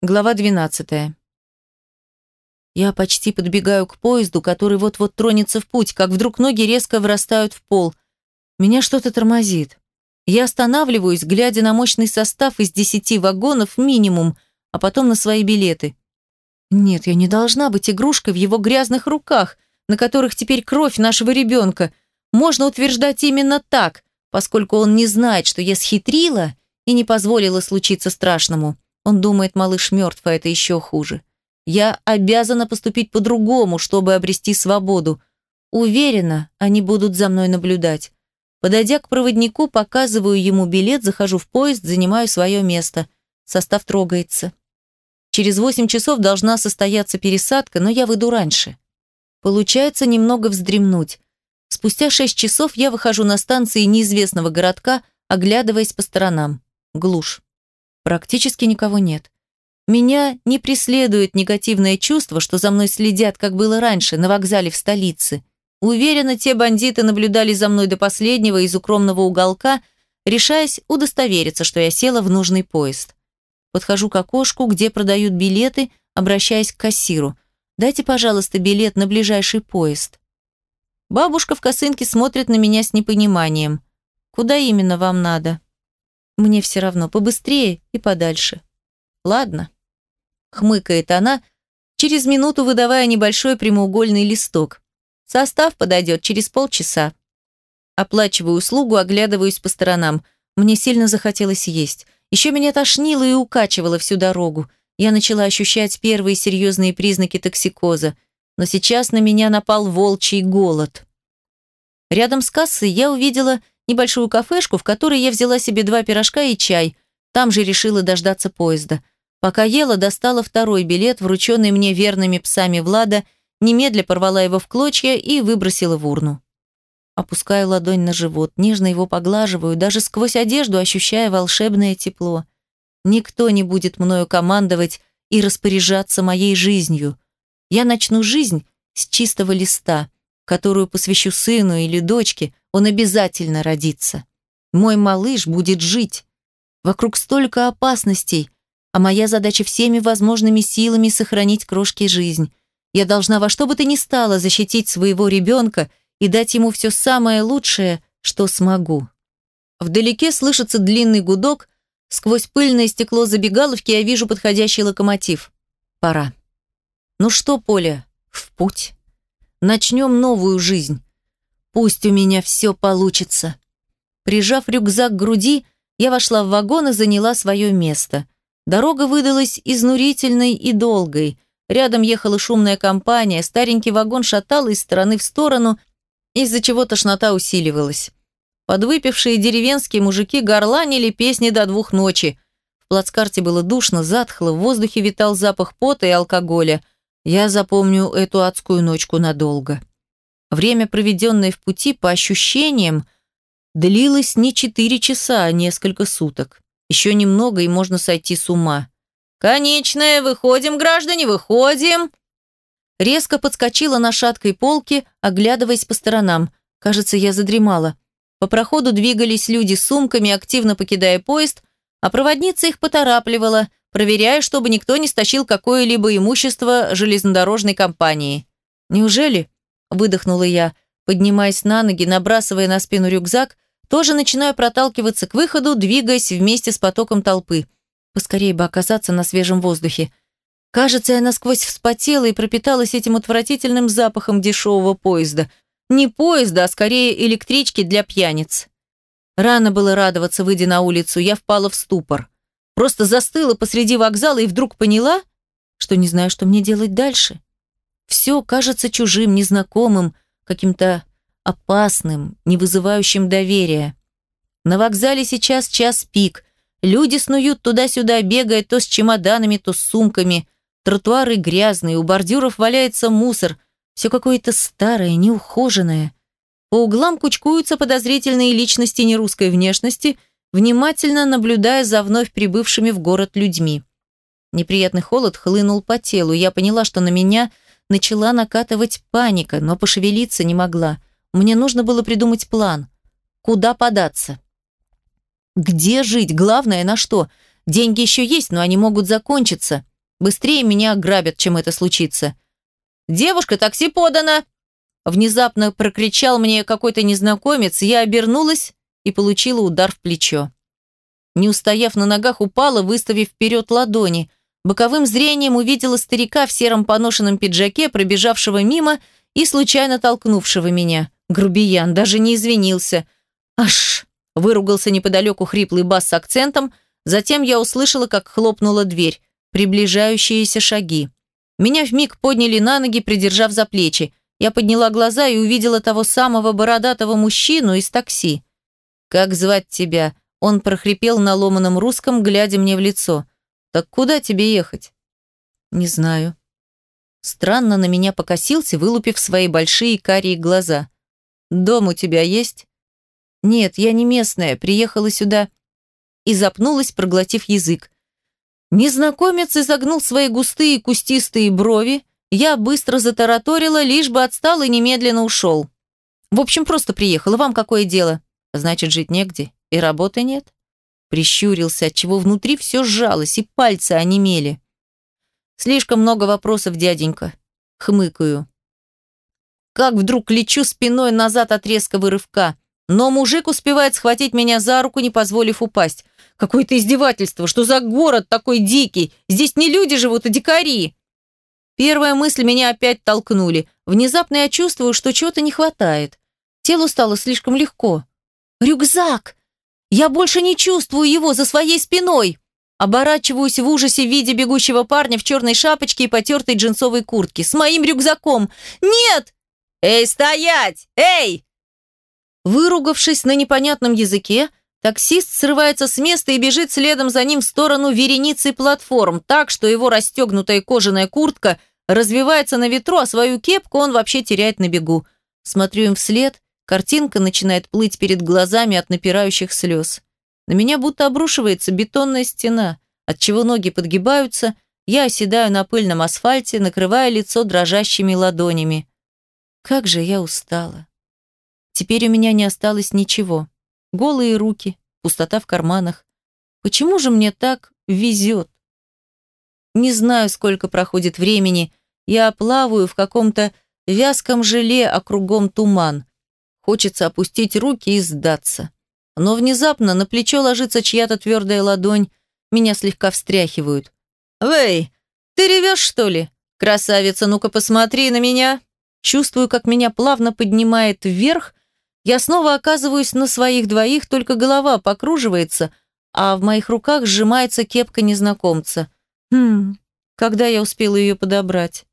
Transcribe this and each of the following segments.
Глава 12. Я почти подбегаю к поезду, который вот-вот тронется в путь, как вдруг ноги резко врастают в пол. Меня что-то тормозит. Я останавливаюсь, глядя на мощный состав из десяти вагонов минимум, а потом на свои билеты. Нет, я не должна быть игрушкой в его грязных руках, на которых теперь кровь нашего ребенка. Можно утверждать именно так, поскольку он не знает, что я схитрила и не позволила случиться страшному. Он думает, малыш мертв, а это еще хуже. Я обязана поступить по-другому, чтобы обрести свободу. Уверена, они будут за мной наблюдать. Подойдя к проводнику, показываю ему билет, захожу в поезд, занимаю свое место. Состав трогается. Через восемь часов должна состояться пересадка, но я выйду раньше. Получается немного вздремнуть. Спустя шесть часов я выхожу на станции неизвестного городка, оглядываясь по сторонам. Глушь. Практически никого нет. Меня не преследует негативное чувство, что за мной следят, как было раньше, на вокзале в столице. Уверена, те бандиты наблюдали за мной до последнего из укромного уголка, решаясь удостовериться, что я села в нужный поезд. Подхожу к окошку, где продают билеты, обращаясь к кассиру. «Дайте, пожалуйста, билет на ближайший поезд». Бабушка в косынке смотрит на меня с непониманием. «Куда именно вам надо?» Мне все равно, побыстрее и подальше. Ладно. Хмыкает она, через минуту выдавая небольшой прямоугольный листок. Состав подойдет через полчаса. Оплачиваю услугу, оглядываюсь по сторонам. Мне сильно захотелось есть. Еще меня тошнило и укачивало всю дорогу. Я начала ощущать первые серьезные признаки токсикоза. Но сейчас на меня напал волчий голод. Рядом с кассой я увидела небольшую кафешку, в которой я взяла себе два пирожка и чай. Там же решила дождаться поезда. Пока ела, достала второй билет, врученный мне верными псами Влада, немедля порвала его в клочья и выбросила в урну. Опускаю ладонь на живот, нежно его поглаживаю, даже сквозь одежду ощущая волшебное тепло. Никто не будет мною командовать и распоряжаться моей жизнью. Я начну жизнь с чистого листа, которую посвящу сыну или дочке, он обязательно родится. Мой малыш будет жить. Вокруг столько опасностей, а моя задача всеми возможными силами сохранить крошке жизнь. Я должна во что бы то ни стало защитить своего ребенка и дать ему все самое лучшее, что смогу. Вдалеке слышится длинный гудок, сквозь пыльное стекло забегаловки я вижу подходящий локомотив. Пора. Ну что, Поля, в путь. Начнем новую жизнь. Пусть у меня все получится. Прижав рюкзак к груди, я вошла в вагон и заняла свое место. Дорога выдалась изнурительной и долгой. Рядом ехала шумная компания, старенький вагон шатал из стороны в сторону, из-за чего тошнота усиливалась. Подвыпившие деревенские мужики горланили песни до двух ночи. В плацкарте было душно, затхло, в воздухе витал запах пота и алкоголя. Я запомню эту адскую ночку надолго. Время, проведенное в пути, по ощущениям, длилось не четыре часа, а несколько суток. Еще немного, и можно сойти с ума. «Конечная, выходим, граждане, выходим!» Резко подскочила на шаткой полке, оглядываясь по сторонам. Кажется, я задремала. По проходу двигались люди с сумками, активно покидая поезд, а проводница их поторапливала, проверяя, чтобы никто не стащил какое-либо имущество железнодорожной компании. Неужели выдохнула я, поднимаясь на ноги, набрасывая на спину рюкзак, тоже начинаю проталкиваться к выходу, двигаясь вместе с потоком толпы. Поскорее бы оказаться на свежем воздухе. Кажется, я насквозь вспотела и пропиталась этим отвратительным запахом дешевого поезда. Не поезда, а скорее электрички для пьяниц. Рано было радоваться, выйдя на улицу, я впала в ступор. Просто застыла посреди вокзала и вдруг поняла, что не знаю, что мне делать дальше. Все кажется чужим, незнакомым, каким-то опасным, не вызывающим доверия. На вокзале сейчас час пик. Люди снуют туда-сюда, бегая то с чемоданами, то с сумками. Тротуары грязные, у бордюров валяется мусор. Все какое-то старое, неухоженное. По углам кучкуются подозрительные личности нерусской внешности, внимательно наблюдая за вновь прибывшими в город людьми. Неприятный холод хлынул по телу. Я поняла, что на меня – начала накатывать паника, но пошевелиться не могла. Мне нужно было придумать план. Куда податься? Где жить? Главное, на что? Деньги еще есть, но они могут закончиться. Быстрее меня ограбят, чем это случится. «Девушка, такси подано!» Внезапно прокричал мне какой-то незнакомец, я обернулась и получила удар в плечо. Не устояв на ногах, упала, выставив вперед ладони. Боковым зрением увидела старика в сером поношенном пиджаке, пробежавшего мимо и случайно толкнувшего меня. Грубиян даже не извинился. «Аш!» – выругался неподалеку хриплый бас с акцентом, затем я услышала, как хлопнула дверь. Приближающиеся шаги. Меня вмиг подняли на ноги, придержав за плечи. Я подняла глаза и увидела того самого бородатого мужчину из такси. «Как звать тебя?» Он прохрипел на ломаном русском, глядя мне в лицо. «Так куда тебе ехать?» «Не знаю». Странно на меня покосился, вылупив свои большие карие глаза. «Дом у тебя есть?» «Нет, я не местная, приехала сюда...» И запнулась, проглотив язык. Незнакомец изогнул свои густые кустистые брови, я быстро затараторила, лишь бы отстал и немедленно ушел. В общем, просто приехала, вам какое дело? Значит, жить негде и работы нет? Прищурился, отчего внутри все сжалось и пальцы онемели. Слишком много вопросов, дяденька. Хмыкаю. Как вдруг лечу спиной назад от резкого рывка, но мужик успевает схватить меня за руку, не позволив упасть. Какое-то издевательство, что за город такой дикий? Здесь не люди живут, а дикари. Первая мысль меня опять толкнули. Внезапно я чувствую, что чего-то не хватает. Телу стало слишком легко. Рюкзак! Я больше не чувствую его за своей спиной. Оборачиваюсь в ужасе в виде бегущего парня в черной шапочке и потертой джинсовой куртке. С моим рюкзаком. Нет! Эй, стоять! Эй! Выругавшись на непонятном языке, таксист срывается с места и бежит следом за ним в сторону вереницы платформ, так, что его расстегнутая кожаная куртка развивается на ветру, а свою кепку он вообще теряет на бегу. Смотрю им вслед, картинка начинает плыть перед глазами от напирающих слез. На меня будто обрушивается бетонная стена, от чего ноги подгибаются, я оседаю на пыльном асфальте, накрывая лицо дрожащими ладонями. Как же я устала. Теперь у меня не осталось ничего. Голые руки, пустота в карманах. Почему же мне так везет? Не знаю, сколько проходит времени, я плаваю в каком-то вязком желе, а кругом туман. Хочется опустить руки и сдаться. Но внезапно на плечо ложится чья-то твердая ладонь, меня слегка встряхивают. «Вэй, ты ревешь, что ли? Красавица, ну-ка посмотри на меня!» Чувствую, как меня плавно поднимает вверх, я снова оказываюсь на своих двоих, только голова покруживается, а в моих руках сжимается кепка незнакомца. Хм, когда я успела ее подобрать?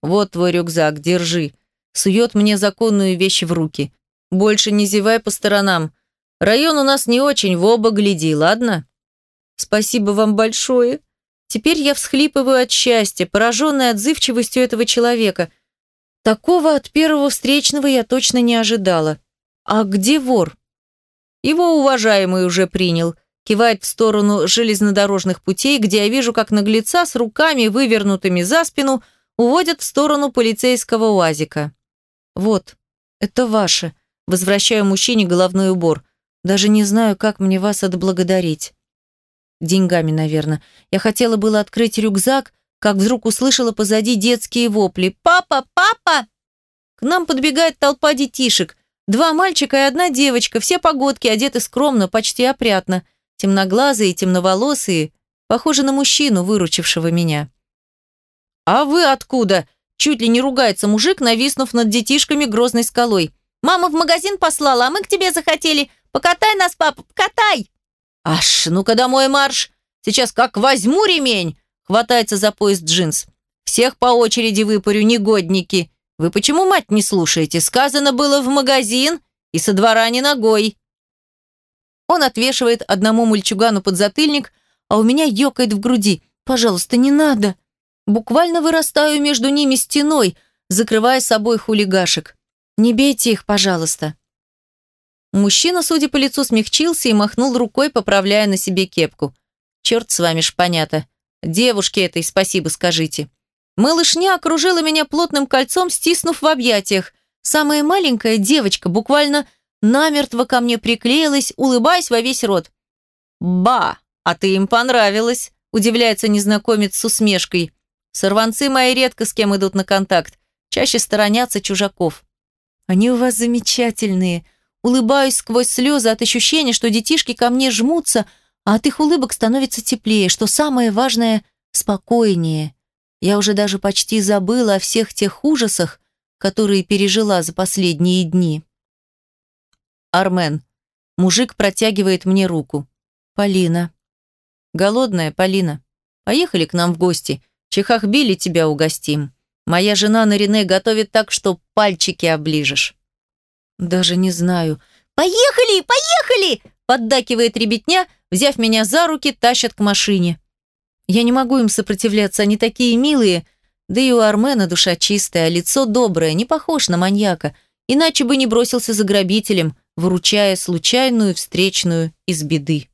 «Вот твой рюкзак, держи». Сует мне законную вещь в руки. «Больше не зевай по сторонам. Район у нас не очень, в оба гляди, ладно?» «Спасибо вам большое». Теперь я всхлипываю от счастья, пораженная отзывчивостью этого человека. Такого от первого встречного я точно не ожидала. «А где вор?» «Его уважаемый уже принял», кивает в сторону железнодорожных путей, где я вижу, как наглеца с руками, вывернутыми за спину, уводят в сторону полицейского УАЗика. «Вот, это ваше», – возвращаю мужчине головной убор. «Даже не знаю, как мне вас отблагодарить». Деньгами, наверное. Я хотела было открыть рюкзак, как вдруг услышала позади детские вопли. «Папа! Папа!» К нам подбегает толпа детишек. Два мальчика и одна девочка, все погодки, одеты скромно, почти опрятно. Темноглазые, темноволосые, похожи на мужчину, выручившего меня. «А вы откуда?» Чуть ли не ругается мужик, нависнув над детишками грозной скалой. «Мама в магазин послала, а мы к тебе захотели. Покатай нас, папа, покатай!» «Аш, ну-ка домой марш! Сейчас как возьму ремень!» Хватается за пояс джинс. «Всех по очереди выпарю, негодники! Вы почему мать не слушаете? Сказано было в магазин и со двора не ногой!» Он отвешивает одному мальчугану подзатыльник, а у меня ёкает в груди. «Пожалуйста, не надо!» Буквально вырастаю между ними стеной, закрывая собой хулигашек. «Не бейте их, пожалуйста!» Мужчина, судя по лицу, смягчился и махнул рукой, поправляя на себе кепку. «Черт с вами, шпанята! Девушке этой спасибо скажите!» Малышня окружила меня плотным кольцом, стиснув в объятиях. Самая маленькая девочка буквально намертво ко мне приклеилась, улыбаясь во весь рот. «Ба, а ты им понравилась!» удивляется незнакомец с усмешкой. Сорванцы мои редко с кем идут на контакт, чаще сторонятся чужаков. Они у вас замечательные. Улыбаюсь сквозь слезы от ощущения, что детишки ко мне жмутся, а от их улыбок становится теплее, что самое важное – спокойнее. Я уже даже почти забыла о всех тех ужасах, которые пережила за последние дни. Армен. Мужик протягивает мне руку. Полина. Голодная, Полина. Поехали к нам в гости. Чехахбили тебя угостим. Моя жена Нарине готовит так, что пальчики оближешь. Даже не знаю. Поехали, поехали! Поддакивает ребятня, взяв меня за руки, тащат к машине. Я не могу им сопротивляться, они такие милые. Да и у Армена душа чистая, лицо доброе, не похож на маньяка. Иначе бы не бросился за грабителем, выручая случайную встречную из беды.